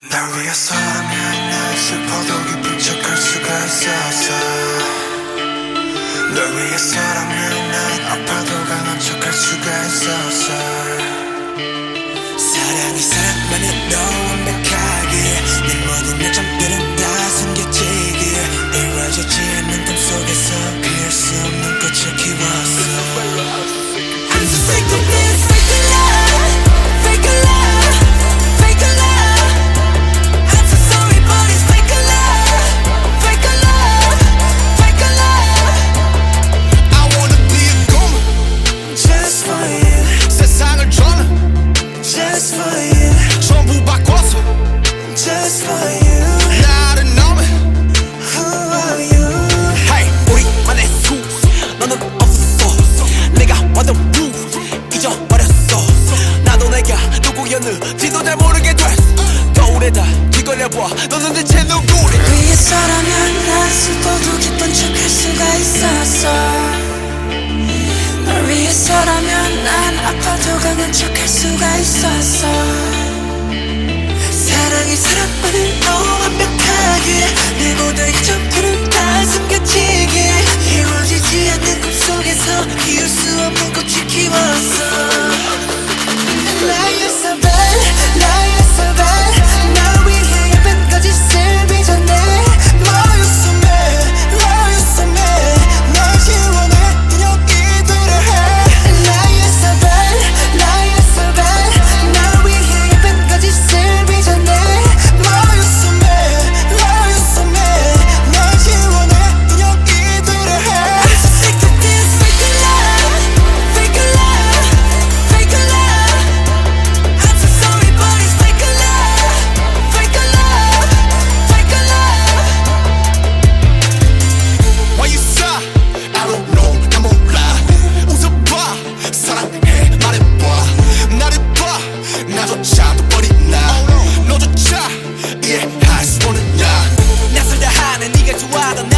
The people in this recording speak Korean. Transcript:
날 위해서라면 난 슬퍼도 기쁜 척할 수가 있었어 널 위해서 just for you. 나를 너무 Who are you? Hey 우리만의 수 너는 없어. 내가 완전 루 잊어버렸어. 나도 내가 누구였는지도 잘 모르게 됐어. 거울에다 뒤걸려봐. 너는 대체 누구래? 위해서라면 난 슬퍼도 기쁜 척할 수가 있었어. 널 위해서라면 난 아파도 강한 척할 수가 있었어. 사랑이 사랑만을 너무 완벽하게 내 모든 점들은 다 숨겨지게 이루어지지 않는 꿈속에서 피울 수 없는 꽃을 키웠어 하는